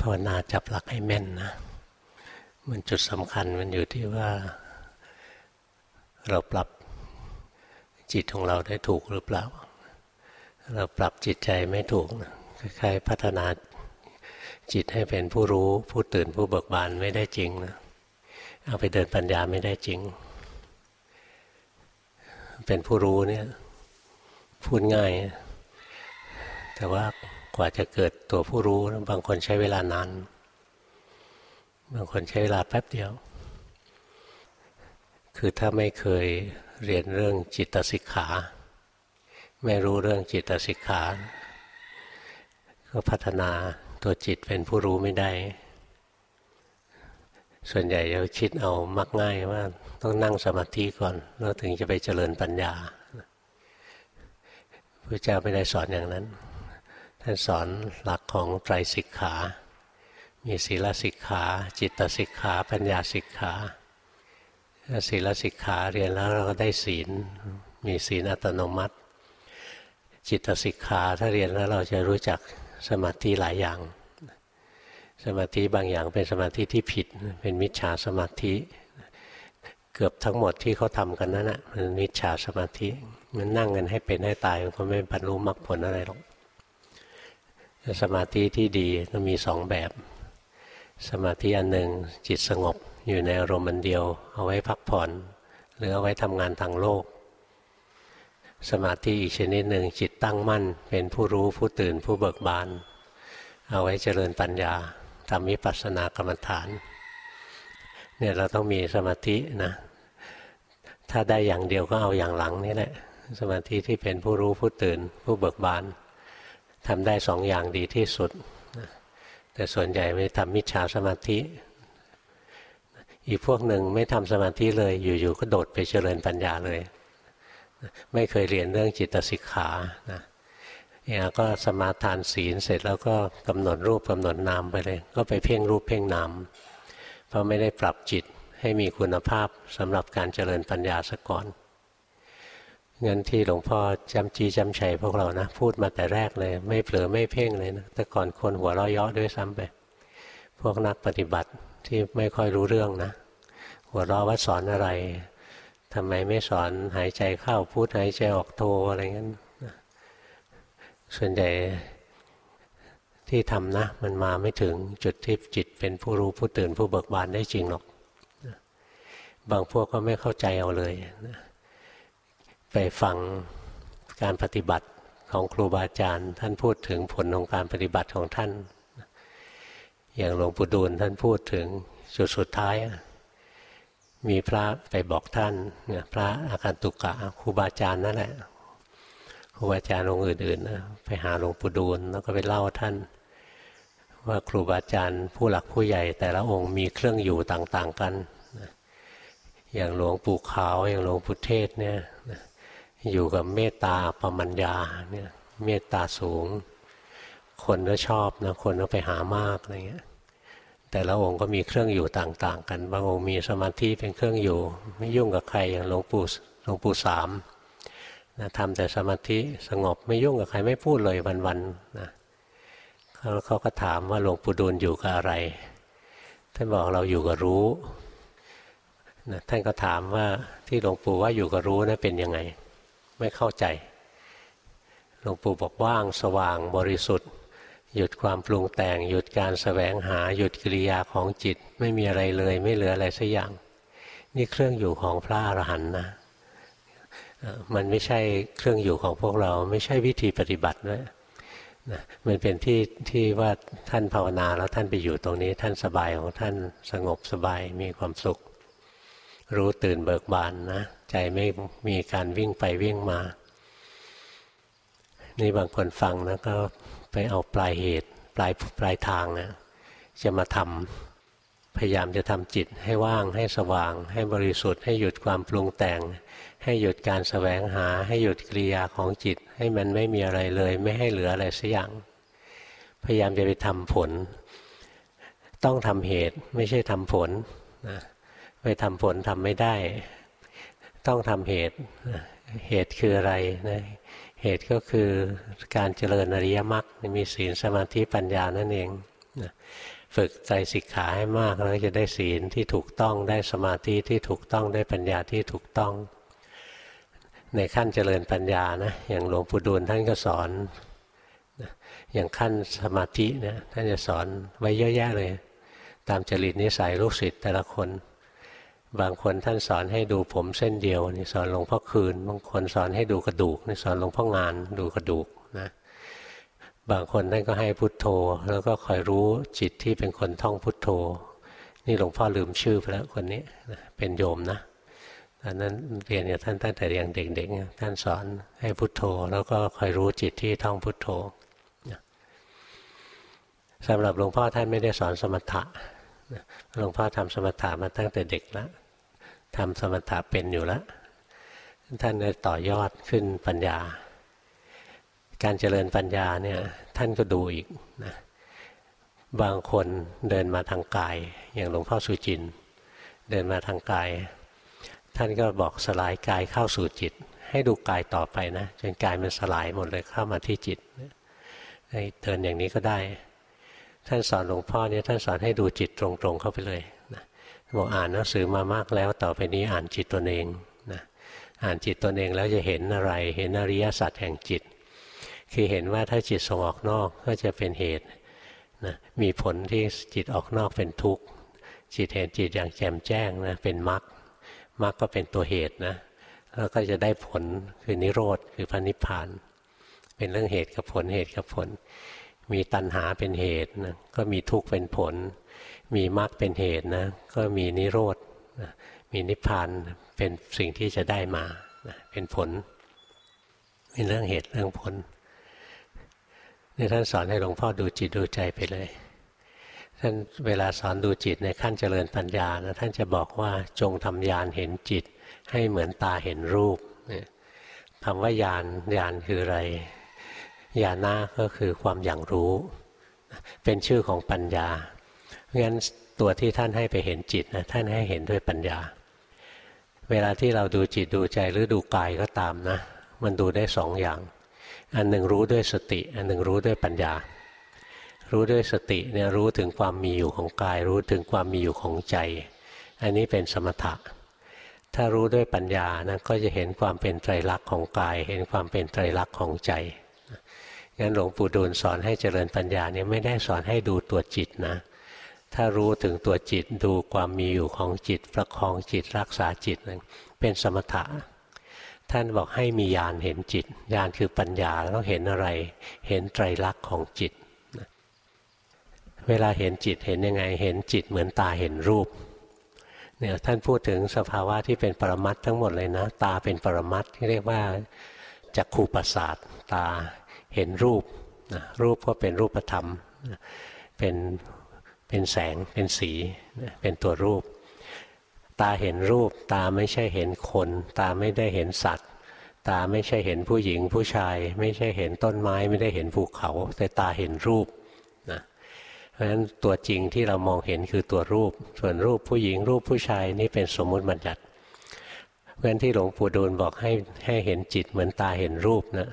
ภาวนาจับหลักให้แม่นนะ มันจุดสำคัญมันอยู่ที่ว่า เราปรับจิตของเราได้ถูกหรือเปล่า เราปรับจิตใจไม่ถูกคล้ายๆพัฒนาจิตให้เป็นผู้รู้ผู้ตื่นผู้เบิกบานไม่ได้จริงนะเอาไปเดินปัญญาไม่ได้จริง เป็นผู้รู้เนี่ยพูดง่าย แต่ว่า กว่าจะเกิดตัวผู้รู้ บางคนใช้เวลานาน บางคนใช้เวลาแป๊บเดียว คือถ้าไม่เคยเรียนเรื่องจิตสิกขา ไม่รู้เรื่องจิตสิกขา ก็พัฒนาตัวจิตเป็นผู้รู้ไม่ได้ ส่วนใหญ่จะคิดเอามักง่ายว่าต้องนั่งสมาธิก่อน แล้วถึงจะไปเจริญปัญญาพระเจ้าไม่ได้สอนอย่างนั้น ท่านสอนหลักของไตรสิกขา มีศีลสิกขา จิตสิกขา ปัญญาสิกขาศีลสิกขาเรียนแล้วเราก็ได้ศีล มีศีลอัตโนมัติ จิตสิกขาถ้าเรียนแล้วเราจะรู้จักสมาธิหลายอย่าง สมาธิบางอย่างเป็นสมาธิที่ผิด เป็นมิจฉาสมาธิ เกือบทั้งหมดที่เขาทำกันนั่นแหะมันมิจฉาสมาธิ มันนั่งกันให้เป็นให้ตายมันก็ไม่บรรลุมรรคผลอะไรหรอก สมาธิที่ดีก็มีสองแบบ สมาธิอันหนึ่งจิตสงบอยู่ในอารมณ์เดียว เอาไว้พักผ่อน หรือเอาไว้ทำงานทางโลก สมาธิอีกชนิดหนึ่งจิตตั้งมั่น เป็นผู้รู้ผู้ตื่นผู้เบิกบาน เอาไว้เจริญปัญญาทำวิปัสสนากรรมฐานเนี่ยเราต้องมีสมาธินะถ้าได้อย่างเดียวก็เอาอย่างหลังนี่แหละสมาธิที่เป็นผู้รู้ผู้ตื่นผู้เบิกบาน ทำได้สองอย่างดีที่สุด แต่ส่วนใหญ่ไม่ทำมิจฉาสมาธิ อีกพวกหนึ่งไม่ทำสมาธิเลย อยู่ๆก็โดดไปเจริญปัญญาเลย ไม่เคยเรียนเรื่องจิตสิกขานะเนี่ยก็สมาทานศีลเสร็จแล้วก็กำหนดรูปกำหนดนามไปเลย ก็ไปเพ่งรูปเพ่งนามเพราะไม่ได้ปรับจิตให้มีคุณภาพสำหรับการเจริญปัญญาซะก่อน งั้นที่หลวงพ่อจำจีจำชัยพวกเรานะ พูดมาแต่แรกเลย ไม่เผลอไม่เพ่งเลยนะแต่ก่อนคนหัวเราะเยาะด้วยซ้ำไป พวกนักปฏิบัติที่ไม่ค่อยรู้เรื่องนะ หัวเราะว่าสอนอะไรทำไมไม่สอนหายใจเข้าพูดหายใจออกโทอะไรเงี้ยส่วนใหญ่ที่ทำนะ มันมาไม่ถึงจุดที่จิตเป็นผู้รู้ผู้ตื่นผู้เบิกบานได้จริงหรอก บางพวกก็ไม่เข้าใจเอาเลยนะ ไปฟังการปฏิบัติของครูบาอาจารย์ ท่านพูดถึงผลของการปฏิบัติของท่าน อย่างหลวงปู่ดูลท่านพูดถึงจุดสุดท้าย มีพระไปบอกท่านพระอาการตุกะครูบาอาจารย์นั่นแหละครูบาอาจารย์องค์อื่นๆนะไปหาหลวงปู่ดูลแล้วก็ไปเล่าท่าน ว่าครูบาอาจารย์ผู้หลักผู้ใหญ่แต่ละองค์มีเครื่องอยู่ต่างๆกัน อย่างหลวงปู่ขาวอย่างหลวงปู่เทศเนี่ย อยู่กับเมตตาปมัญญาเนี่ยเมตตาสูง คนก็ชอบนะคนก็ไปหามากอะไรเงี้ยแต่ละองค์ก็มีเครื่องอยู่ต่างๆ กันบางองค์มีสมาธิเป็นเครื่องอยู่ ไม่ยุ่งกับใครอย่างหลวงปู่หลวงปู่สามนะทำแต่สมาธิสงบไม่ยุ่งกับใครไม่พูดเลยวันๆนะเขาเขาก็ถามว่าหลวงปู่ดูลอยู่กับอะไร ท่านบอกเราอยู่กับรู้นะท่านก็ถามว่าที่หลวงปู่ว่าอยู่กับรู้นะั้นเป็นยังไง ไม่เข้าใจหลวงปู่บอกว่างสว่างบริสุทธิ์ หยุดความปรุงแต่ง หยุดการสแสวงหาหยุดกิริยาของจิต ไม่มีอะไรเลย ไม่เหลืออะไรสักอย่าง นี่เครื่องอยู่ของพระอรหันต์นะมันไม่ใช่เครื่องอยู่ของพวกเราไม่ใช่วิธีปฏิบัติด้วยนะมันเป็นที่ที่ว่าท่านภาวนาแล้วท่านไปอยู่ตรงนี้ ท่านสบายของท่านสงบสบายมีความสุข รู้ตื่นเบิกบานนะ ใจไม่มีการวิ่งไปวิ่งมา นี่บางคนฟังนะก็ไปเอาปลายเหตุปลายปลายทางนะจะมาทำพยายามจะทำจิตให้ว่างให้สว่าง ให้บริสุทธิ์ให้หยุดความปรุงแต่ง ให้หยุดการสแสวงหา ให้หยุดกิริยาของจิต ให้มันไม่มีอะไรเลย ไม่ให้เหลืออะไรสักอย่าง พยายามจะไปทำผล ต้องทำเหตุไม่ใช่ทำผลนะไปทำผลทำไม่ได้ ต้องทำเหตุ เหตุคืออะไรนะเหตุก็คือการเจริญอริยมรรคมีศีลสมาธิปัญญานั่นเองฝึกใจสิกขาให้มากแล้วจะได้ศีลที่ถูกต้องได้สมาธิที่ถูกต้องได้ปัญญาที่ถูกต้อง ในขั้นเจริญปัญญานะอย่างหลวงปู่ดูลท่านก็สอนอย่างขั้นสมาธิเนี่ยท่านจะสอนไว้เยอะแยะเลย ตามจริตนิสัยลูกศิษย์แต่ละคน บางคนท่านสอนให้ดูผมเส้นเดียวนี่สอนหลวงพ่อคืน บางคนสอนให้ดูกระดูกนี่สอนหลวงพ่องานดูกระดูกนะบางคนท่านก็ให้พุทโธ แล้วก็คอยรู้จิตที่เป็นคนท่องพุทโธ นี่หลวงพ่อลืมชื่อไปแล้วคนนี้เป็นโยมนะตอนนั้นเรียนกับท่านตั้งแต่ยังเด็กๆท่านสอนให้พุทโธ แล้วก็คอยรู้จิตที่ท่องพุทโธสำหรับหลวงพ่อท่านไม่ได้สอนสมถะ หลวงพ่อทำสมถะมาตั้งแต่เด็กแล้วทำสมถะเป็นอยู่แล้วท่านเลยต่อยอดขึ้นปัญญา การเจริญปัญญาเนี่ยท่านก็ดูอีกนะบางคนเดินมาทางกาย อย่างหลวงพ่อสุจิน เดินมาทางกาย ท่านก็บอกสลายกายเข้าสู่จิต ให้ดูกายต่อไปนะจนกายมันสลายหมดเลยเข้ามาที่จิตเดินอย่างนี้ก็ได้ ท่านสอนหลวงพ่อเนี่ยท่านสอนให้ดูจิตตรงๆเข้าไปเลยนะบอกอ่านหนังสือมามากแล้วต่อไปนี้อ่านจิตตนเองนะอ่านจิตตนเองแล้วจะเห็นอะไร เห็นอริยสัจแห่งจิต คือเห็นว่าถ้าจิตส่งออกนอกก็จะเป็นเหตุนะมีผลที่จิตออกนอกเป็นทุกข์จิตเห็นจิตอย่างแจ่มแจ้งนะเป็นมรรคมรรคก็เป็นตัวเหตุนะแล้วก็จะได้ผลคือนิโรธคือพระนิพพาน เป็นเรื่องเหตุกับผลเหตุกับผล มีตัณหาเป็นเหตุนะก็มีทุกข์เป็นผล มีมรรคเป็นเหตุนะก็มีนิโรธนะมีนิพพานเป็นสิ่งที่จะได้มานะเป็นผลเป็นเรื่องเหตุเรื่องผลนี่ท่านสอนให้หลวงพ่อดูจิตดูใจไปเลยท่านเวลาสอนดูจิตในขั้นเจริญปัญญานะท่านจะบอกว่าจงทำยานเห็นจิต ให้เหมือนตาเห็นรูปคำว่ายานยานคืออะไร ญาณะก็คือความอย่างรู้ เป็นชื่อของปัญญา เพราะงั้นตัวที่ท่านให้ไปเห็นจิตนะท่านให้เห็นด้วยปัญญา เวลาที่เราดูจิตดูใจหรือดูกายก็ตามนะ มันดูได้สองอย่าง อันหนึ่งรู้ด้วยสติ อันหนึ่งรู้ด้วยปัญญา รู้ด้วยสติเนี่ยรู้ถึงความมีอยู่ของกาย รู้ถึงความมีอยู่ของใจ อันนี้เป็นสมถะถ้ารู้ด้วยปัญญานะก็จะเห็นความเป็นไตรลักษณ์ของกาย เห็นความเป็นไตรลักษณ์ของใจ งั้นหลวงปู่ดูลสอนให้เจริญปัญญาเนี่ยไม่ได้สอนให้ดูตัวจิตนะ ถ้ารู้ถึงตัวจิตดูความมีอยู่ของจิต ประคองจิตรักษาจิตเป็นสมถะ ท่านบอกให้มีญาณเห็นจิตญาณคือปัญญาแล้วเห็นอะไร เห็นไตรลักษณ์ของจิต เวลาเห็นจิตเห็นยังไง เห็นจิตเหมือนตาเห็นรูปเนี่ยท่านพูดถึงสภาวะที่เป็นปรมัตทั้งหมดเลยนะ ตาเป็นปรมัตที่เรียกว่าจักขูประสาทตา เห็นรูปนะรูปก็เป็นรูปธรรมเป็นเป็นแสงเป็นสีเป็นตัวรูป ตาเห็นรูป ตาไม่ใช่เห็นคน ตาไม่ได้เห็นสัตว์ ตาไม่ใช่เห็นผู้หญิงผู้ชาย ไม่ใช่เห็นต้นไม้ไม่ได้เห็นภูเขา แต่ตาเห็นรูปนะเพราะฉะนั้นตัวจริงที่เรามองเห็นคือตัวรูป ส่วนรูปผู้หญิงรูปผู้ชายนี่เป็นสมมุติบัญญัติเพราะฉะนั้นที่หลวงปู่ดูลบอกให้ให้เห็นจิตเหมือนตาเห็นรูปนะ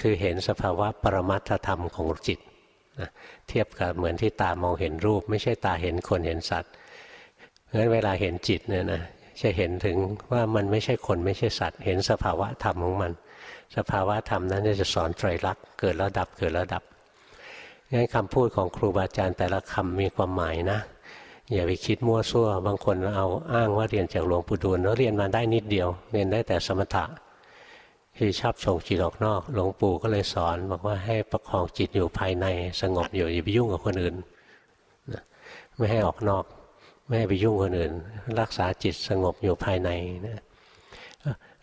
คือเห็นสภาวะปรมัตถธรรมของจิตนะเทียบกับเหมือนที่ตามองเห็นรูป ไม่ใช่ตาเห็นคนเห็นสัตว์เพราะฉะนั้นเวลาเห็นจิตเนี่ยนะจะเห็นถึงว่ามันไม่ใช่คนไม่ใช่สัตว์ เห็นสภาวะธรรมของมัน สภาวะธรรมนั้นจะสอนไตรลักษณ์เกิดแล้วดับเกิดแล้วดับงั้นคำพูดของครูบาอาจารย์แต่ละคำมีความหมายนะอย่าไปคิดมั่วซั่ว บางคนเอาอ้างว่าเรียนจากหลวงปู่ดูลแล้วเรียนมาได้นิดเดียว เรียนได้แต่สมถะ ที่ชอบส่งจิตออกนอก หลวงปู่ก็เลยสอนบอกว่าให้ประคองจิตอยู่ภายในสงบอยู่อย่าไปยุ่งกับคนอื่นนะไม่ให้ออกนอก ไม่ให้ไปยุ่งคนอื่น รักษาจิตสงบอยู่ภายในนะ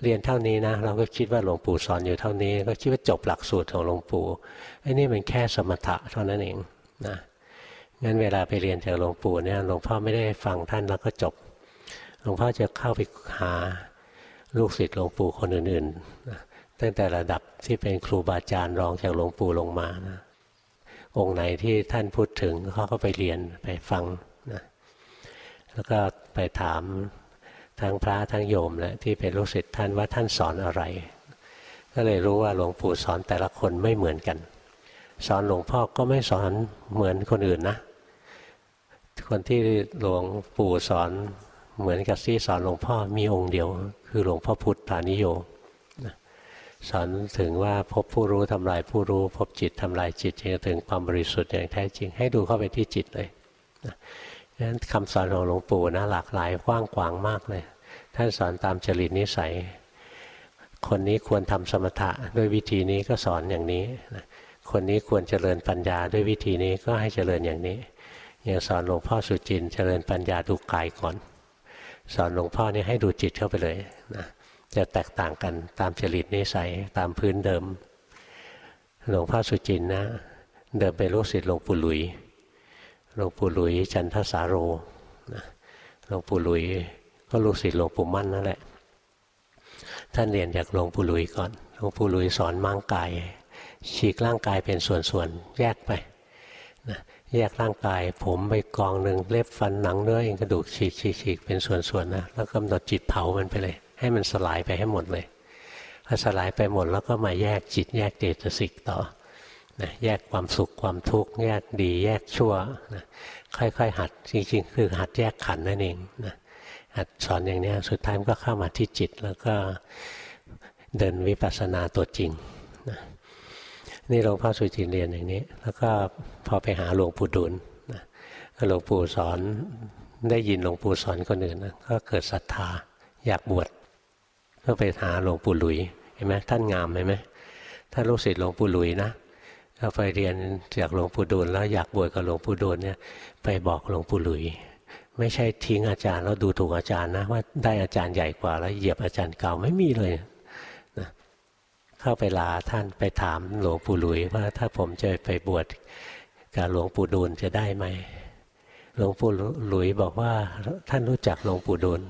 เรียนเท่านี้นะเราก็คิดว่าหลวงปู่สอนอยู่เท่านี้ ก็คิดว่าจบหลักสูตรของหลวงปู่ไอ้นี่มันแค่สมถะเท่านั้นเองนะงั้นเวลาไปเรียนจากหลวงปู่เนี่ยหลวงพ่อไม่ได้ฟังท่านแล้วก็จบหลวงพ่อจะเข้าไปหา ลูกศิษย์หลวงปู่คนอื่นๆตั้งแต่ระดับที่เป็นครูบาอาจารย์รองจากหลวงปู่ลงมานะองค์ไหนที่ท่านพูดถึงเขาก็ไปเรียนไปฟังนะแล้วก็ไปถามทั้งพระทั้งโยมแหละที่เป็นลูกศิษย์ท่านว่าท่านสอนอะไร ก็เลยรู้ว่าหลวงปู่สอนแต่ละคนไม่เหมือนกัน สอนหลวงพ่อก็ไม่สอนเหมือนคนอื่นนะ คนที่หลวงปู่สอน เหมือนกับที่สอนหลวงพ่อมีองค์เดียว คือหลวงพ่อพุทธานิโยสอนถึงว่าพบผู้รู้ทำลายผู้รู้ พบจิตทำลายจิตจนถึงความบริสุทธิ์อย่างแท้จริง ให้ดูเข้าไปที่จิตเลยนั้นคำสอนของหลวงปู่นะหลากหลายกว้างขวางมากเลย ท่านสอนตามจริตนิสัย คนนี้ควรทำสมถะด้วยวิธีนี้ก็สอนอย่างนี้คนนี้ควรเจริญปัญญาด้วยวิธีนี้ก็ให้เจริญอย่างนี้ อย่างสอนหลวงพ่อสุจินเจริญปัญญาดูกายก่อน สอนหลวงพ่อนี่ให้ดูจิตเข้าไปเลยนะจะแตกต่างกันตามจริตนิสัยตามพื้นเดิม หลวงพ่อสุจินนะ เดิมเป็นลูกศิษย์หลวงปู่หลุยหลวงปู่หลุยจันทสาโรหลวงปู่หลุยก็ลูกศิษย์หลวงปู่มั่นนั่นแหละ ท่านเรียนจากหลวงปู่หลุยก่อน หลวงปู่หลุยสอนมั่งกาย ฉีกร่างกายเป็นส่วนๆแยกไปนะ แยกร่างกาย ผมไปกองหนึ่งเล็บฟันหนังเนื้อเองกระดูกฉีกฉีกฉีกเป็นส่วนๆนะแล้วกำหนดจิตเผามันไปเลย ให้มันสลายไปให้หมดเลยพอสลายไปหมดแล้วก็มาแยกจิตแยกเจตสิกต่อนะแยกความสุขความทุกข์แยกดี แยกชั่วนะค่อยๆ หัดจริงๆ คือหัดแยกขันนั่นเองนะหัดสอนอย่างนี้สุดท้ายมันก็เข้ามาที่จิตแล้วก็เดินวิปัสสนาตัวจริง นี่หลวงพ่อสุจินเรียนอย่างนี้ แล้วก็พอไปหาหลวงปู่ดุลนะหลวงปู่สอนได้ยินหลวงปู่สอนคนอื่นนะก็เกิดศรัทธาอยากบวชก็ไปหาหลวงปู่หลุยเห็นไหมท่านงามไหมท่านลูกศิษย์หลวงปู่หลุยนะถ้าไปเรียนจากหลวงปู่ดูลแล้วอยากบวชกับหลวงปู่ดูลเนี่ยไปบอกหลวงปู่หลุย ไม่ใช่ทิ้งอาจารย์แล้วดูถูกอาจารย์นะว่าได้อาจารย์ใหญ่กว่าแล้วเหยียบอาจารย์เก่าไม่มีเลย เข้าไปลาท่านไปถามหลวงปู่หลุยว่าถ้าผมจะไปบวชกับหลวงปู่ดูลจะได้ไหมหลวงปู่หลุยบอกว่าท่านรู้จักหลวงปู่ดูล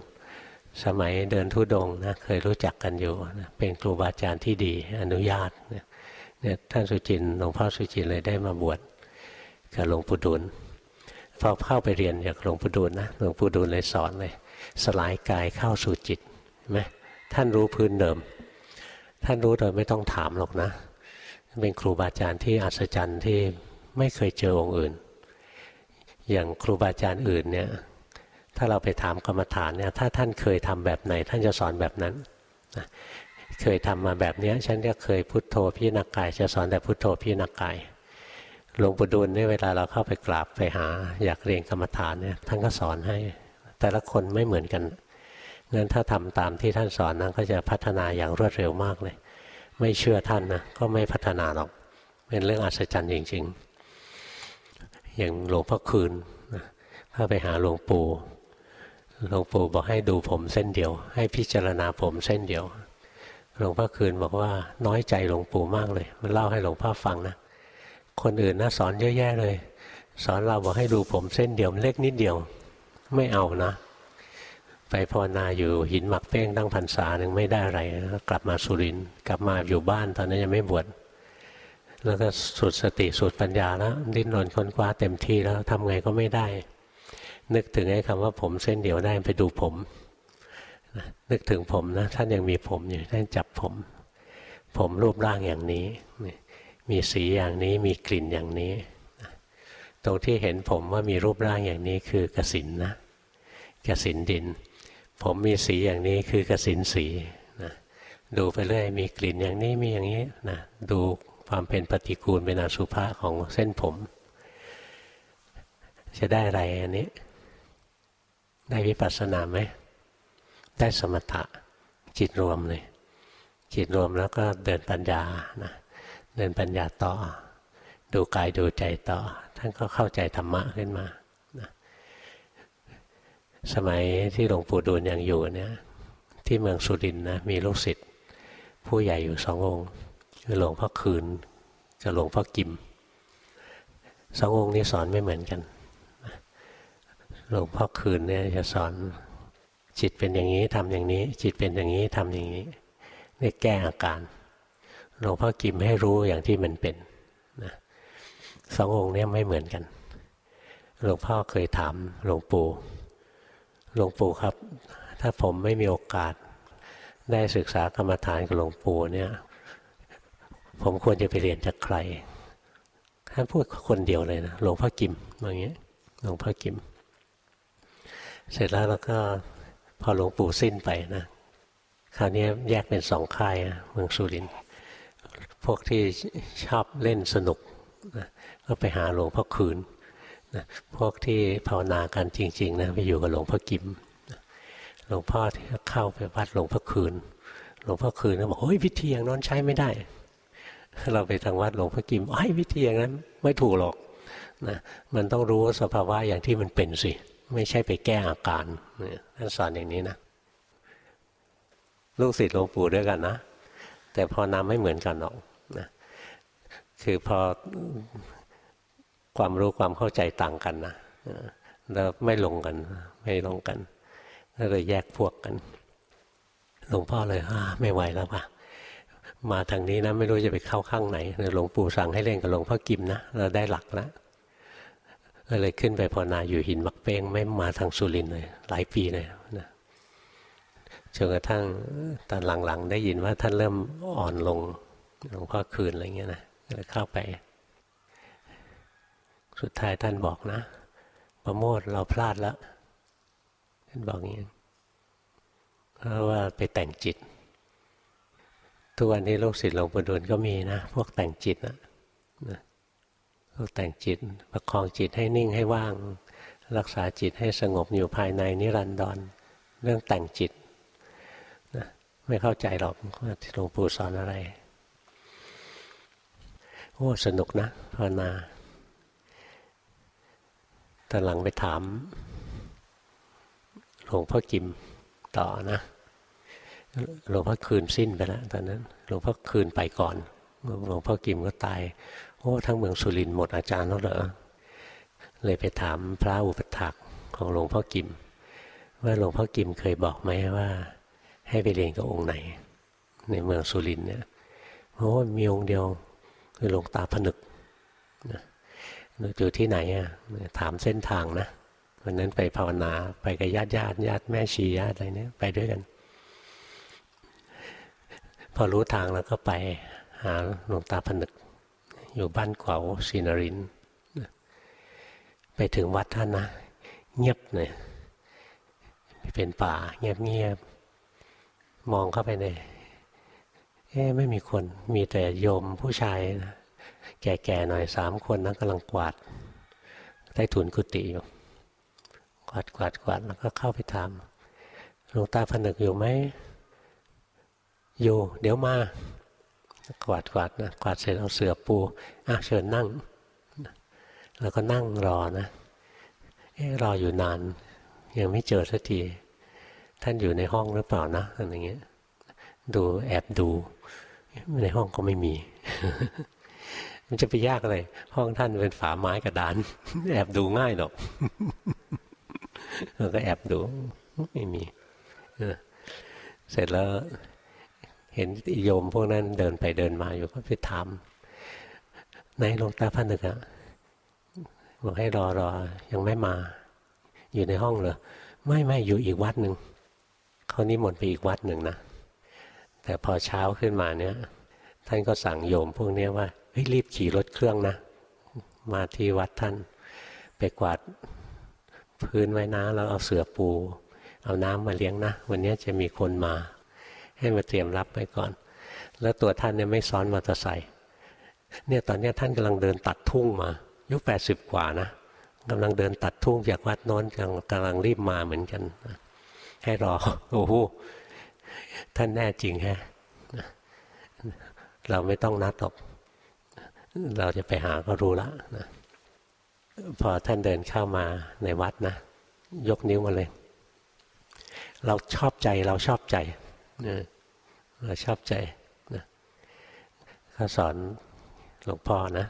สมัยเดินทุดงนะเคยรู้จักกันอยู่นะเป็นครูบาอาจารย์ที่ดีอนุญาตเนี่ยท่านสุจินหลวงพ่อสุจินเลยได้มาบวชกับหลวงปู่ดูลพอเข้าไปเรียนจากหลวงปู่ดูลนะหลวงปู่ดูลเลยสอนเลย สลายกายเข้าสู่จิตไหมท่านรู้พื้นเดิม ท่านรู้โดยไม่ต้องถามหรอกนะ เป็นครูบาอาจารย์ที่อัศจรรย์ที่ไม่เคยเจอองค์อื่น อย่างครูบาอาจารย์อื่นเนี่ย ถ้าเราไปถามกรรมฐานเนี่ย ถ้าท่านเคยทำแบบไหน ท่านจะสอนแบบนั้นเคยทำมาแบบนี้ฉันก็เคยพุทโธพิณากาย จะสอนแต่พุทโธพิณากายหลวงปู่ดูลเนี่ยเวลาเราเข้าไปกราบไปหา อยากเรียนกรรมฐานเนี่ยท่านก็สอนให้ แต่ละคนไม่เหมือนกัน งั้นถ้าทำตามที่ท่านสอนนั้นก็จะพัฒนาอย่างรวดเร็วมากเลย ไม่เชื่อท่านนะก็ไม่พัฒนาหรอก เป็นเรื่องอัศจรรย์จริง ๆ อย่างหลวงพ่อคืนเข้าไปหาหลวงปู่หลวงปู่บอกให้ดูผมเส้นเดียว ให้พิจารณาผมเส้นเดียวหลวงพ่อคืนบอกว่าน้อยใจหลวงปู่มากเลยมันเล่าให้หลวงพ่อฟังนะคนอื่นนะสอนเยอะแยะเลย สอนเราบอกให้ดูผมเส้นเดียวเล็กนิดเดียว ไม่เอานะ ไปภาวนาอยู่หินหมักเป้งตั้งพรรษาหนึ่งไม่ได้อะไรกลับมาสุรินกลับมาอยู่บ้านตอนนั้นยังไม่บวชแล้วก็สุดสติสุดปัญญาแล้วดิ้นรนค้นคว้าเต็มที่แล้วทำไงก็ไม่ได้ นึกถึงไอ้คำว่าผมเส้นเดียวได้ไปดูผม นึกถึงผมนะท่านยังมีผมอยู่ท่านจับผม ผมรูปร่างอย่างนี้ มีสีอย่างนี้มีกลิ่นอย่างนี้ ตรงที่เห็นผมว่ามีรูปร่างอย่างนี้คือกสินนะกสินดิน ผมมีสีอย่างนี้คือกสินสีนะดูไปเรื่อยมีกลิ่นอย่างนี้มีอย่างนี้นะดูความเป็นปฏิกูลเป็นอสุภะของเส้นผม จะได้อะไรอันนี้ ได้วิปัสสนาไหมได้สมถะจิตรวมเลย จิตรวมแล้วก็เดินปัญญานะเดินปัญญาต่อ ดูกายดูใจต่อ ท่านก็เข้าใจธรรมะขึ้นมา สมัยที่หลวงปู่ดูลยังอยู่เนี่ยที่เมืองสุรินนะมีลูกศิษย์ผู้ใหญ่อยู่สององค์คือหลวงพ่อคืนกับหลวงพ่อกิมสององค์นี้สอนไม่เหมือนกันหลวงพ่อคืนเนี่ยจะสอนจิตเป็นอย่างนี้ทำอย่างนี้ จิตเป็นอย่างนี้ทำอย่างนี้นี่แก้อาการหลวงพ่อกิมให้รู้อย่างที่มันเป็นนะสององค์นี้ไม่เหมือนกัน หลวงพ่อเคยถามหลวงปู่ หลวงปู่ครับ ถ้าผมไม่มีโอกาส ได้ศึกษากรรมฐานกับหลวงปู่เนี่ย ผมควรจะไปเรียนจากใครท่านพูดคนเดียวเลยนะหลวงพ่อกิมอย่างเงี้ยหลวงพ่อกิม เสร็จแล้วเราก็พอหลวงปู่สิ้นไปนะคราวนี้แยกเป็นสองค่ายเมืองสุรินท์พวกที่ชอบเล่นสนุกนะก็ไปหาหลวงพ่อคืน นะพวกที่ภาวนากันจริงๆนะไปอยู่กับหลวงพ่อกิมหลวงพ่อที่เข้าไปวัดหลวงพ่อคืน หลวงพ่อคืนก็บอกเฮ้ยวิธีอย่างนั้นใช้ไม่ได้ เราไปทางวัดหลวงพ่อกิมไอ้วิธีอย่างนั้นไม่ถูกหรอกนะมันต้องรู้สภาวะอย่างที่มันเป็นสิ ไม่ใช่ไปแก้อาการท่านสอนอย่างนี้นะลูกศิษย์หลวงปู่ด้วยกันนะ แต่พอนำไม่เหมือนกันหรอกนะคือพอ ความรู้ความเข้าใจต่างกันนะแล้วไม่ลงกัน ไม่ลงกันก็เลยแยกพวกกันหลวงพ่อเลยไม่ไหวแล้วป่ะมาทางนี้นะไม่รู้จะไปเข้าข้างไหนหลวงปู่สั่งให้เล่นกับหลวงพ่อกิมนะเราได้หลักแล้วก็เลยขึ้นไปภาวนาอยู่หินมักเป้งไม่มาทางสุรินเลย หลายปีเลยนะจนกระทั่งตอนหลังๆ ได้ยินว่าท่านเริ่มอ่อนลงหลวงพ่อคืนอะไรเงี้ยนะเลยเข้าไป สุดท้ายท่านบอกนะ ประโมทเราพลาดแล้วท่านบอกอย่างนี้เพราะว่าไปแต่งจิต ทุกวันนี้ลูกศิษย์หลวงปู่ดูลก็มีนะ พวกแต่งจิตนะนะพวกแต่งจิตประคองจิตให้นิ่งให้ว่าง รักษาจิตให้สงบอยู่ภายในนิรันดรเรื่องแต่งจิตนะไม่เข้าใจหรอกว่าหลวงปู่สอนอะไรโอ้สนุกนะภาวนา ตอนหลังไปถามหลวงพ่อกิมต่อนะหลวงพ่อคืนสิ้นไปแล้วตอนนั้นหลวงพ่อคืนไปก่อนหลวงพ่อกิมก็ตายโอ้ทั้งเมืองสุรินหมดอาจารย์แล้วเหรอเลยไปถามพระอุปถักของหลวงพ่อกิม ว่าหลวงพ่อกิมเคยบอกไหมว่า ให้ไปเรียนกับองค์ไหน ในเมืองสุรินเนี่ยโอ้มีองค์เดียวคือหลวงตาผนึก อยู่ที่ไหนอะถามเส้นทางนะวันนั้นไปภาวนาไปกับญาติญาติญาติแม่ชีญาติอะไรเนี่ยไปด้วยกัน พอรู้ทางแล้วก็ไปหาหลวงตาผนึก อยู่บ้านเขวาศินริน ไปถึงวัดท่านนะ เงียบเลยเป็นป่า เงียบเงียบมองเข้าไปในเอ๊ไม่มีคนมีแต่โยมผู้ชายนะ แก่ๆหน่อยสามคนนะกำลังกวาดใต้ถุนกุฏิอยู่กวาดกวาดกวาดแล้วก็เข้าไปถามหลวงตาผนึกอยู่ไหมอยู่ เดี๋ยวมากวาดกวาดนะกวาดเสร็จเอาเสือปูอะเชิญนั่ง แล้วก็นั่งรอนะเอ๊รออยู่นาน ยังไม่เจอสักทีท่านอยู่ในห้องหรือเปล่านะอะไรเงี้ยดูแอบดูในห้องก็ไม่มี มันจะไปยากอะไร ห้องท่านเป็นฝาไม้กระดาน แอบดูง่ายหรอกเราก็แอบดู ไม่มีเสร็จแล้ว เห็นโยมพวกนั้นเดินไปเดินมาอยู่ก็ไปถามในหลวงตาพันนึกอะบอกให้รอรอยังไม่มา อยู่ในห้องเหรอไม่ไม่อยู่อีกวัดหนึ่งเขานิมนต์ไปอีกวัดหนึ่งนะแต่พอเช้าขึ้นมาเนี่ย ท่านก็สั่งโยมพวกนี้ว่า เฮ้ยรีบขี่รถเครื่องนะ มาที่วัดท่านไปกวาดพื้นไว้นะแล้วเอาเสือปู เอาน้ำมาเลี้ยงนะ วันนี้จะมีคนมา ให้มาเตรียมรับไว้ก่อน แล้วตัวท่านเนี่ยไม่ซ้อนมอเตอร์ไซค์เนี่ยตอนนี้ท่านกำลังเดินตัดทุ่งมายุคแปดสิบกว่านะกำลังเดินตัดทุ่งจากวัดโน้นกำลังรีบมาเหมือนกัน ให้รอ โอ้โหท่านแน่จริงฮะเราไม่ต้องนัดหรอก เราจะไปหาก็รู้ละนะพอท่านเดินเข้ามาในวัดนะ ยกนิ้วมาเลย เราชอบใจเราชอบใจนะเราชอบใจนะเขาสอนหลวงพ่อนะ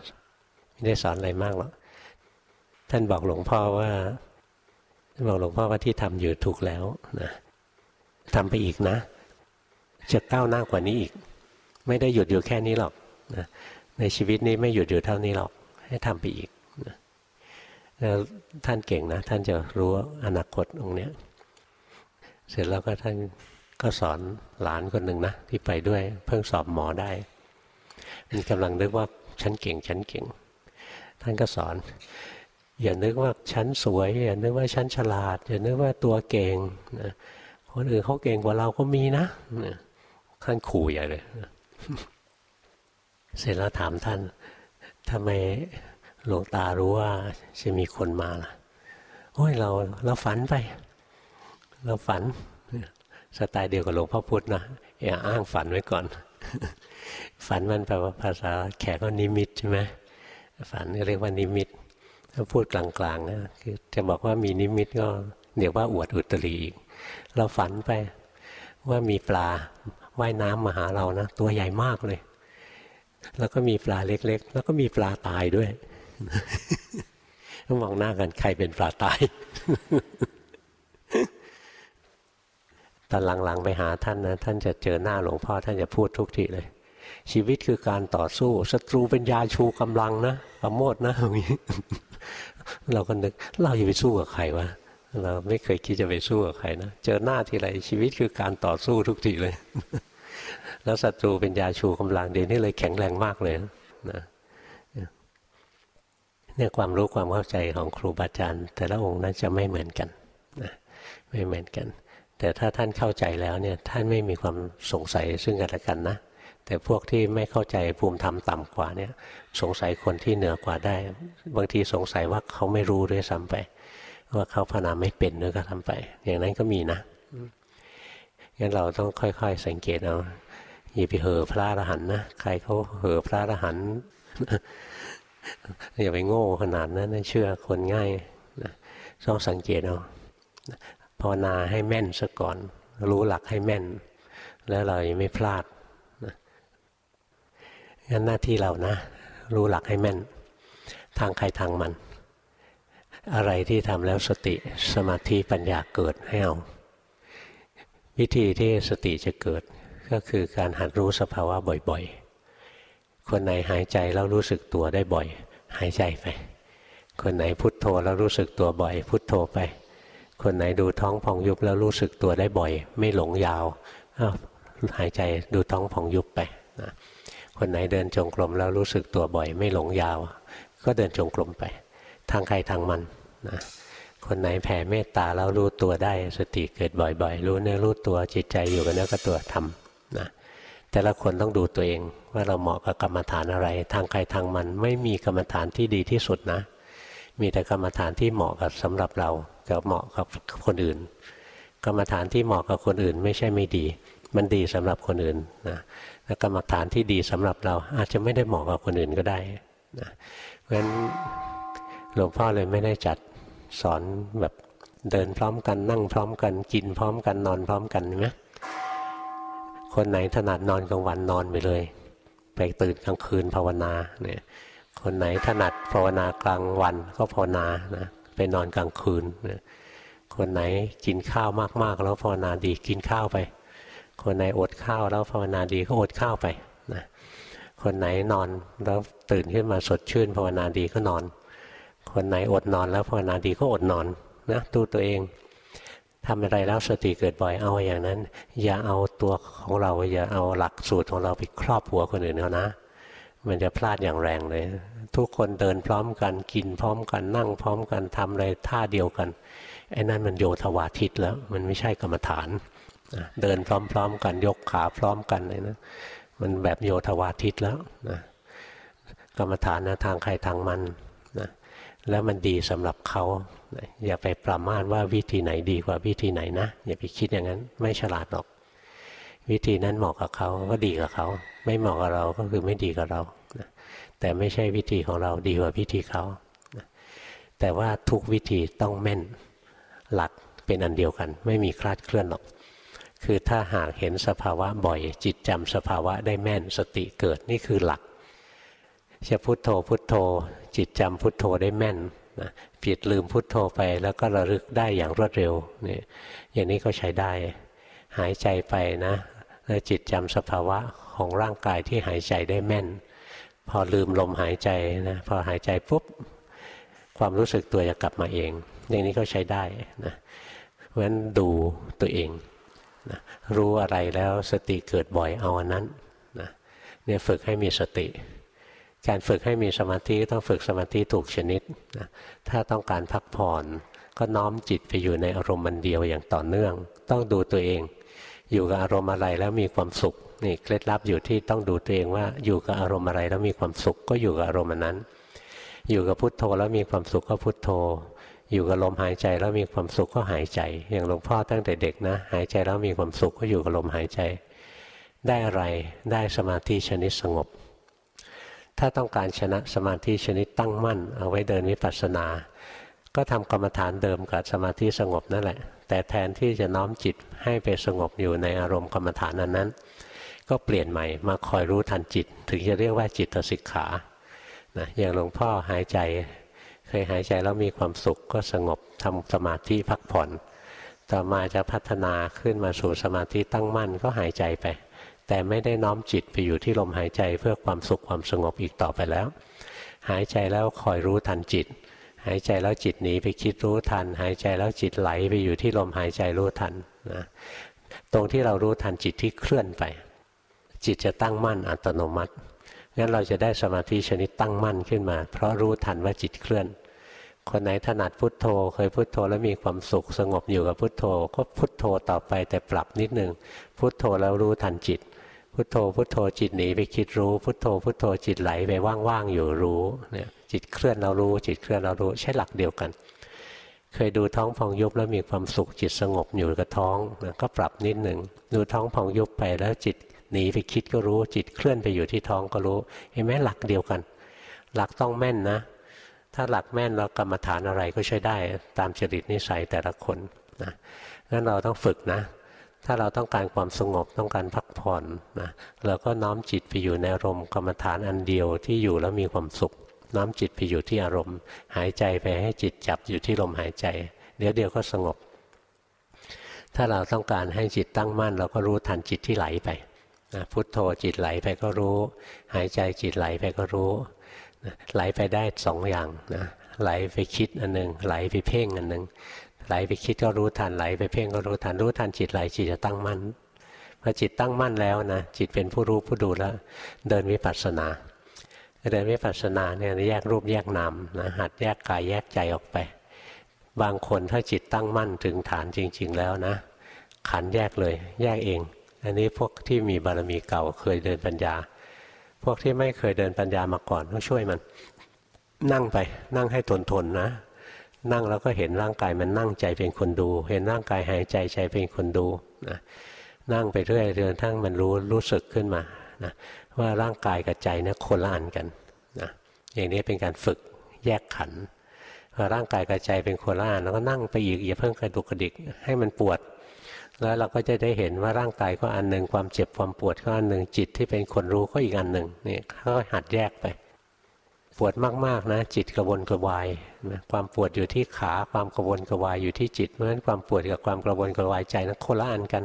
ไม่ได้สอนอะไรมากหรอกท่านบอกหลวงพ่อว่าบอกหลวงพ่อว่าที่ทำอยู่ถูกแล้วนะทำไปอีกนะ จะก้าวหน้ากว่านี้อีก ไม่ได้หยุดอยู่แค่นี้หรอกนะ ในชีวิตนี้ไม่หยุดอยู่เท่านี้หรอก ให้ทำไปอีกแล้วท่านเก่งนะ ท่านจะรู้อนาคตตรงเนี้ย เสร็จแล้วก็ท่านก็สอนหลานคนหนึ่งนะที่ไปด้วยเพิ่งสอบหมอได้ มันกำลังนึกว่าฉันเก่ง ฉันเก่ง ท่านก็สอน อย่านึกว่าฉันสวย อย่านึกว่าฉันฉลาด อย่านึกว่าตัวเก่งนะคนอื่นเขาเก่งกว่าเราก็มีนะท่านขู่ใหญ่เลย เสร็จแล้วถามท่านทำไมหลวงตารู้ว่าจะมีคนมาล่ะโอ้ยเราเราฝันไป เราฝันสไตล์เดียวกับหลวงพ่อพุธนะอย่าอ้างฝันไว้ก่อน ฝันมันแปลว่าภาษาแขกก็นิมิตใช่ไหมฝันเรียกว่านิมิต ถ้าพูดกลางๆนะคือจะบอกว่ามีนิมิตก็เดี๋ยวว่าอวดอุตรีอีก เราฝันไปว่ามีปลาว่ายน้ำมาหาเรานะ ตัวใหญ่มากเลย แล้วก็มีปลาเล็ก ๆ แล้วก็มีปลาตายด้วยต้องมองหน้ากันใครเป็นปลาตาย ตอนหลังๆไปหาท่านนะ ท่านจะเจอหน้าหลวงพ่อ ท่านจะพูดทุกทีเลย ชีวิตคือการต่อสู้ศัตรูเป็นยาชูกำลังนะประโมทนะอย่างนี้เราก็นึกเราจะไปสู้กับใครวะเราไม่เคยคิดจะไปสู้กับใครนะ เจอหน้าทีไรชีวิตคือการต่อสู้ทุกทีเลย แล้วศัตรูเป็นยาชูกำลังเดี๋ยวนี้เลยแข็งแรงมากเลยนะเนี่ยความรู้ความเข้าใจของครูบาอาจารย์ แต่ละองค์นั้นจะไม่เหมือนกันนะไม่เหมือนกัน แต่ถ้าท่านเข้าใจแล้วเนี่ยท่านไม่มีความสงสัยซึ่งกันและกันนะแต่พวกที่ไม่เข้าใจภูมิธรรมต่ำกว่าเนี่ยสงสัยคนที่เหนือกว่าได้ บางทีสงสัยว่าเขาไม่รู้ด้วยซ้ำไป ว่าเขาภาวนาไม่เป็นด้วยก็ทำไป อย่างนั้นก็มีนะงั้นเราต้องค่อย ๆ สังเกตเอา อย่าไปเห่อพระอรหันต์นะใครเขาเห่อพระอรหันต์อย่าไปโง่ขนาดนั้นเชื่อคนง่ายต้องสังเกตเอาภาวนาให้แม่นซะก่อน รู้หลักให้แม่น แล้วเราไม่พลาดงั้นหน้าที่เรานะ รู้หลักให้แม่น ทางใครทางมัน อะไรที่ทำแล้วสติสมาธิปัญญาเกิดให้เอาวิธีที่สติจะเกิด ก็คือการหัดรู้สภาวะบ่อยๆ คนไหนหายใจแล้วรู้สึกตัวได้บ่อย หายใจไป คนไหนพุทโธแล้วรู้สึกตัวบ่อย พุทโธไป คนไหนดูท้องพองยุบแล้วรู้สึกตัวได้บ่อย ไม่หลงยาวหายใจดูท้องพองยุบไปนะคนไหนเดินจงกรมแล้วรู้สึกตัวบ่อย ไม่หลงยาว ก็เดินจงกรมไป ทางใครทางมันนะคนไหนแผ่เมตตาแล้วรู้ตัวได้สติเกิดบ่อยๆ รู้เนื้อรู้ตัวจิตใจอยู่กับเนื้อกับตัวทำ แต่ละคนต้องดูตัวเอง ว่าเราเหมาะกับกรรมฐานอะไร ทางใครทางมันไม่มีกรรมฐานที่ดีที่สุดนะ มีแต่กรรมฐานที่เหมาะกับสำหรับเรากับเหมาะกับคนอื่น กรรมฐานที่เหมาะกับคนอื่น ไม่ใช่ไม่ดี มันดีสำหรับคนอื่นนะและกรรมฐานที่ดีสำหรับเราอาจจะไม่ได้เหมาะกับคนอื่นก็ได้นะเพราะฉะนั้นหลวงพ่อเลยไม่ได้จัดสอนแบบเดินพร้อมกันนั่งพร้อมกันกินพร้อมกันนอนพร้อมกันใช่ไหม คนไหนถนัดนอนกลางวันนอนไปเลย ไปตื่นกลางคืนภาวนาเนี่ยคนไหนถนัดภาวนากลางวันก็ภาวนานะไปนอนกลางคืนนคนไหนกินข้าวมากๆ แล้วภาวนาดีกินข้าวไป คนไหนอดข้าวแล้วภาวนาดีก็อดข้าวไปนะคนไหนนอนแล้วตื่นขึ้นมาสดชื่น ภาวนาดีก็นอน คนไหนอดนอนแล้วภาวนาดีก็อดนอนนะดูตัวเอง ทำอะไรแล้วสติเกิดบ่อยเอาอย่างนั้น อย่าเอาตัวของเราอย่าเอาหลักสูตรของเราไปครอบหัวคนอื่นเขานะ มันจะพลาดอย่างแรงเลย ทุกคนเดินพร้อมกันกินพร้อมกันนั่งพร้อมกันทำอะไรท่าเดียวกันไอ้นั่นมันโยธวาทิตแล้ว มันไม่ใช่กรรมฐานเดินพร้อมๆกันยกขาพร้อมกันเลยนะมันแบบโยธวาทิตแล้วนะกรรมฐานนะทางใครทางมัน แล้วมันดีสำหรับเขา อย่าไปประมาทว่าวิธีไหนดีกว่าวิธีไหนนะ อย่าไปคิดอย่างนั้นไม่ฉลาดหรอก วิธีนั้นเหมาะกับเขาก็ดีกับเขา ไม่เหมาะกับเราก็คือไม่ดีกับเรา แต่ไม่ใช่วิธีของเราดีกว่าวิธีเขาแต่ว่าทุกวิธีต้องแม่นหลักเป็นอันเดียวกัน ไม่มีคลาดเคลื่อนหรอก คือถ้าหากเห็นสภาวะบ่อย จิตจำสภาวะได้แม่นสติเกิดนี่คือหลักจะพุโทโธพุโทโธ จิตจำพุทโธได้แม่นนะผิดลืมพุทโธไปแล้วก็ระลึกได้อย่างรวดเร็วนี่อย่างนี้ก็ใช้ได้ หายใจไปนะแล้วจิตจำสภาวะของร่างกายที่หายใจได้แม่น พอลืมลมหายใจนะพอหายใจปุ๊บความรู้สึกตัวจะกลับมาเอง อย่างนี้ก็ใช้ได้นะเพราะฉะนั้นดูตัวเองนะรู้อะไรแล้วสติเกิดบ่อยเอาอันนั้นนะเนี่ยฝึกให้มีสติ การฝึกให้มีสมาธิต้องฝึกสมาธิถูกชนิดนะถ้าต้องการพักผ่อนก็น้อมจิตไปอยู่ในอารมณ์มันเดียวอย่างต่อเนื่อง ต้องดูตัวเอง อยู่กับอารมณ์อะไรแล้วมีความสุขนี่เคล็ดลับอยู่ที่ต้องดูตัวเองว่าอยู่กับอารมณ์อะไรแล้วมีความสุขก็อยู่กับอารมณ์นั้น อยู่กับพุทโธแล้วมีความสุขก็พุทโธ อยู่กับลมหายใจแล้วมีความสุขก็หายใจ อย่างหลวงพ่อตั้งแต่เด็กนะ หายใจแล้วมีความสุขก็อยู่กับลมหายใจ ได้อะไรได้สมาธิชนิดสงบ ถ้าต้องการชนะสมาธิชนิดตั้งมั่น เอาไว้เดินวิปัสสนา ก็ทำกรรมฐานเดิมกับสมาธิสงบนั่นแหละ แต่แทนที่จะน้อมจิตให้ไปสงบอยู่ในอารมณ์กรรมฐานนั้นนั้นก็เปลี่ยนใหม่มาคอยรู้ทันจิต ถึงจะเรียกว่าจิตสิกขานะอย่างหลวงพ่อหายใจ เคยหายใจแล้วมีความสุขก็สงบทำสมาธิพักผ่อน ต่อมาจะพัฒนาขึ้นมาสู่สมาธิตั้งมั่นก็หายใจไป แต่ไม่ได้น้อมจิตไปอยู่ที่ลมหายใจเพื่อความสุขความสงบอีกต่อไปแล้ว หายใจแล้วคอยรู้ทันจิต หายใจแล้วจิตหนีไปคิดรู้ทัน หายใจแล้วจิตไหลไปอยู่ที่ลมหายใจรู้ทันนะตรงที่เรารู้ทันจิตที่เคลื่อนไป จิตจะตั้งมั่นอัตโนมัติงั้นเราจะได้สมาธิชนิดตั้งมั่นขึ้นมา เพราะรู้ทันว่าจิตเคลื่อน คนไหนถนัดพุทโธ เคยพุทโธแล้วมีความสุขสงบอยู่กับพุทโธ ก็พุทโธต่อไปแต่ปรับนิดหนึ่งพุทโธแล้วรู้ทันจิต พุทโธพุทโธจิตหนีไปคิดรู้ พุทโธพุทโธจิตไหลไปว่างๆอยู่รู้เนี่ยจิตเคลื่อนเรารู้ จิตเคลื่อนเรารู้ใช่หลักเดียวกัน เคยดูท้องพองยุบแล้วมีความสุขจิตสงบอยู่กับท้องก็ปรับนิดหนึ่งดูท้องพองยุบไปแล้วจิตหนีไปคิดก็รู้ จิตเคลื่อนไปอยู่ที่ท้องก็รู้ เห็นไหมหลักเดียวกัน หลักต้องแม่นนะ ถ้าหลักแม่นเรากรรมฐานอะไรก็ใช้ได้ตามจริตนิสัยแต่ละคนนะงั้นเราต้องฝึกนะ ถ้าเราต้องการความสงบต้องการพักผ่อนนะเราก็น้อมจิตไปอยู่ในอารมณ์กรรมฐานอันเดียวที่อยู่แล้วมีความสุข น้อมจิตไปอยู่ที่อารมณ์ หายใจไปให้จิตจับอยู่ที่ลมหายใจ เดี๋ยวเดียวก็สงบ ถ้าเราต้องการให้จิตตั้งมั่น เราก็รู้ทันจิตที่ไหลไปนะพุทโธจิตไหลไปก็รู้ หายใจจิตไหลไปก็รู้นะไหลไปได้สองอย่างนะไหลไปคิดอันหนึ่งไหลไปเพ่งอันหนึ่ง ไหลไปคิดก็รู้ทันไหลไปเพ่งก็รู้ทันรู้ทันจิตไหลจิตจะตั้งมั่นพอจิตตั้งมั่นแล้วนะจิตเป็นผู้รู้ผู้ดูแล้ว เดินวิปัสสนา เดินวิปัสสนาเนี่ยแยกรูปแยกนามนะหัดแยกกายแยกใจออกไป บางคนถ้าจิตตั้งมั่นถึงฐานจริง ๆ แล้วนะ ขันแยกเลย แยกเอง อันนี้พวกที่มีบารมีเก่าเคยเดินปัญญา พวกที่ไม่เคยเดินปัญญามาก่อนต้องช่วยมัน นั่งไป นั่งให้ทนทนนะ นั่งแล้วก็เห็นร่างกายมันนั่งใจเป็นคนดู เห็นร่างกายหายใจใจเป็นคนดูนะนั่งไปเรื่อยเรื่อยทั้งมันรู้รู้สึกขึ้นมานะว่าร่างกายกับใจเนี่ยคนละอันกันนะอย่างนี้เป็นการฝึกแยกขันพอร่างกายกับใจเป็นคนละอันแล้วก็นั่งไปอีกอย่าเพิ่งกระดุกกระดิกให้มันปวด แล้วเราก็จะได้เห็นว่าร่างกายก็อันหนึ่งความเจ็บความปวดก็อันหนึ่งจิตที่เป็นคนรู้ก็อีกอันหนึ่งนี่เขาหัดแยกไป ปวดมากๆนะจิตกระวนกระวายนะความปวดอยู่ที่ขาความกระวนกระวายอยู่ที่จิตเพราะฉะนั้นความปวดกับความกระวนกระวายใจนั้นคนละอันกัน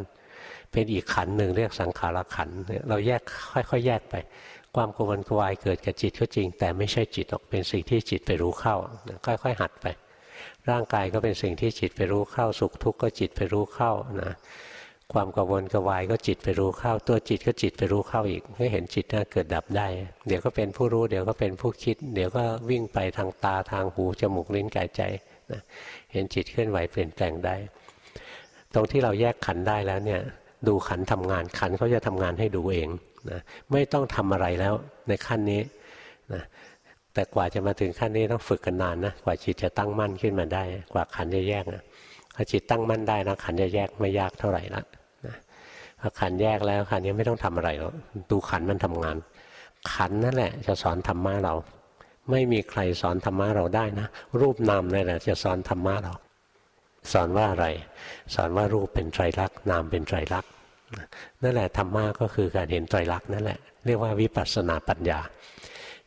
เป็นอีกขันหนึ่งเรียกสังขารขันเราแยกค่อยๆแยกไป ความกระวนกระวายเกิดกับจิตก็จริง แต่ไม่ใช่จิตหรอกเป็นสิ่งที่จิตไปรู้เข้า ค่อยๆหัดไป ร่างกายก็เป็นสิ่งที่จิตไปรู้เข้า สุขทุกข์ก็จิตไปรู้เข้านะ ความกังวลกวายก็จิตไปรู้เข้า ตัวจิตก็จิตไปรู้เข้าอีกก็เห็นจิตน่าเกิดดับได้ เดี๋ยวก็เป็นผู้รู้ เดี๋ยวก็เป็นผู้คิด เดี๋ยวก็วิ่งไปทางตาทางหูจมูกลิ้นกายใจนะเห็นจิตเคลื่อนไหวเปลี่ยนแปลงได้ ตรงที่เราแยกขันได้แล้วเนี่ยดูขันทำงานขันเขาจะทำงานให้ดูเองนะไม่ต้องทำอะไรแล้วในขั้นนี้นะแต่กว่าจะมาถึงขั้นนี้ต้องฝึกกันนานนะกว่าจิตจะตั้งมั่นขึ้นมาได้ กว่าขันจะแยกนะ พอจิตตั้งมั่นได้นะขันจะแยกไม่ยากเท่าไหร่ละนะพอขันแยกแล้วขันนี้ไม่ต้องทำอะไรหรอกดูขันมันทำงาน ขันนั่นแหละ จะสอนธรรมะเรา ไม่มีใครสอนธรรมะเราได้นะ รูปนามนี่แหละจะสอนธรรมะเรา สอนว่าอะไร สอนว่ารูปเป็นไตรลักษณ์นามเป็นไตรลักษณ์นั่นแหละธรรมะก็คือการเห็นไตรลักษณ์นั่นแหละเรียกว่าวิปัสสนาปัญญา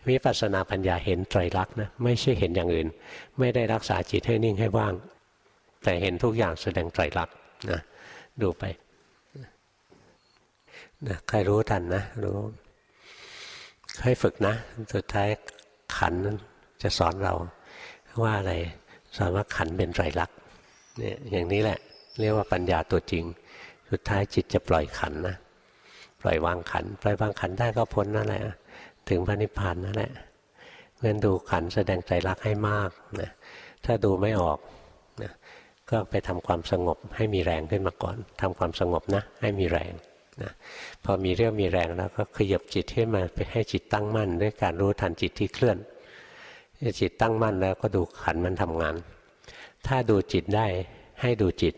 วิปัสสนาปัญญาเห็นไตรลักษณ์นะไม่ใช่เห็นอย่างอื่น ไม่ได้รักษาจิตให้นิ่งให้ว่าง แต่เห็นทุกอย่างแสดงไตรลักษณ์นะดูไปนะใครรู้ทันนะรู้ให้ฝึกนะ สุดท้ายขันจะสอนเราว่าอะไรสอนว่าขันเป็นไตรลักษณ์เนี่ยอย่างนี้แหละ เรียกว่าปัญญาตัวจริง สุดท้ายจิตจะปล่อยขันนะปล่อยวางขันปล่อยวางขันได้ก็พ้นนั่นแหละ ถึงพระนิพพานนั่นแหละเงั้นดูขันแสดงใจรักให้มากนะถ้าดูไม่ออก ก็ไปทำความสงบให้มีแรงขึ้นมาก่อนทำความสงบนะให้มีแรงนะพอมีเรื่องมีแรงแล้วก็ขยับจิตขึ้มาไปให้จิตตั้งมั่น ด้วยการรู้ทันจิตที่เคลื่อนจิตตั้งมั่นแล้วก็ดูขันมันทำงาน ถ้าดูจิตได้ให้ดูจิต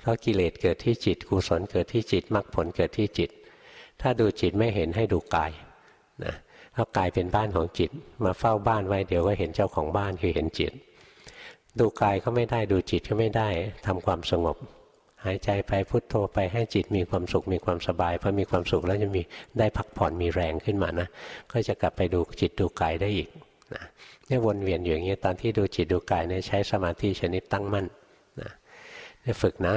เพราะกิเลสเกิดที่จิตกุศลเกิดที่จิตมรรคผลเกิดที่จิต ถ้าดูจิตไม่เห็นให้ดูกายนะเพราะกายเป็นบ้านของจิต มาเฝ้าบ้านไว้เดี๋ยวก็เห็นเจ้าของบ้านคือเห็นจิต ดูกายก็ไม่ได้ดูจิตก็ไม่ได้ทำความสงบ หายใจไปพุโทโธไปให้จิตมีความสุขมีความสบายพอมีความสุขแล้วจะมีได้พักผ่อนมีแรงขึ้นมานะก็จะกลับไปดูจิตดูกายได้อีกนะเนี่ยวนเวียนอยู่อย่างนี้ตอนที่ดูจิตดูกายเนี่ยใช้สมาธิชนิดตั้งมั่นนะเนี่ยฝึกนะ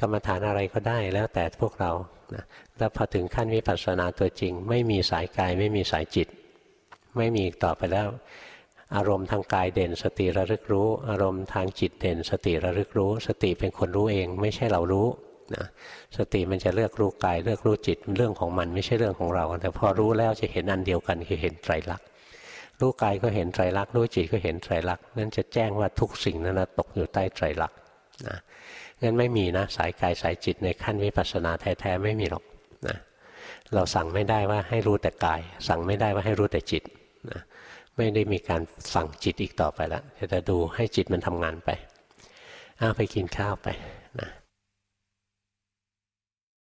กรรมฐานอะไรก็ได้แล้วแต่พวกเรานะแล้วพอถึงขั้นวิปัสสนาตัวจริง ไม่มีสายกายไม่มีสายจิต ไม่มีต่อไปแล้ว อารมณ์ทางกายเด่นสติระลึกรู้ อารมณ์ทางจิตเด่น สติระลึกรู้ สติเป็นคนรู้เอง ไม่ใช่เรารู้นะสติมันจะเลือกรู้กายเลือกรู้จิตเรื่องของมันไม่ใช่เรื่องของเรา แต่พอรู้แล้วจะเห็นอันเดียวกันคือเห็นไตรลักษณ์รู้กายก็เห็นไตรลักษณ์รู้จิตก็เห็นไตรลักษณ์นั่นจะแจ้งว่าทุกสิ่งนั้นตกอยู่ใต้ไตรลักษณ์นะงั้นไม่มีนะสายกายสายจิตในขั้นวิปัสสนาแท้ๆไม่มีหรอกนะเราสั่งไม่ได้ว่าให้รู้แต่กาย สั่งไม่ได้ว่าให้รู้แต่จิตนะ ไม่ได้มีการสั่งจิตอีกต่อไปแล้วจะดูให้จิตมันทำงานไปอ้าไปกินข้าวไป